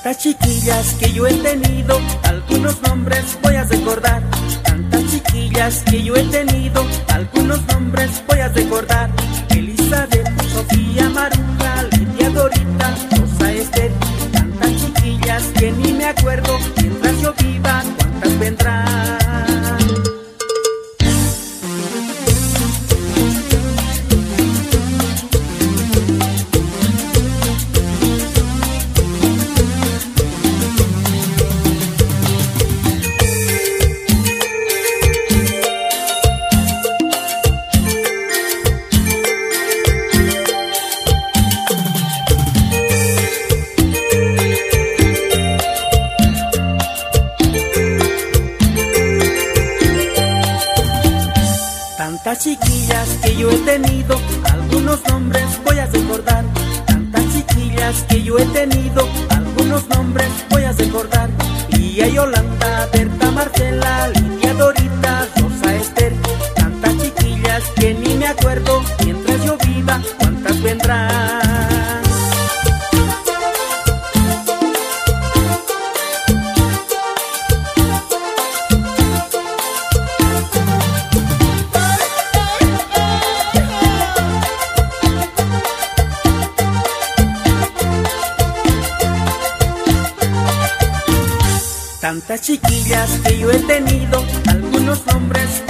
Tantas chiquillas que yo he tenido, algunos nombres voy a recordar. Tantas chiquillas que yo he tenido, algunos nombres voy a recordar. Tantas chiquillas que yo he tenido, algunos nombres voy a recordar. Tantas chiquillas que yo he tenido, algunos nombres voy a recordar. Lía Yolanda, Berta Marcela, Lidia Dorita, Rosa Esther. Tantas chiquillas que ni me acuerdo, mientras yo viva, cuántas vendrán. Tantas chiquillas que yo he tenido, algunos nombres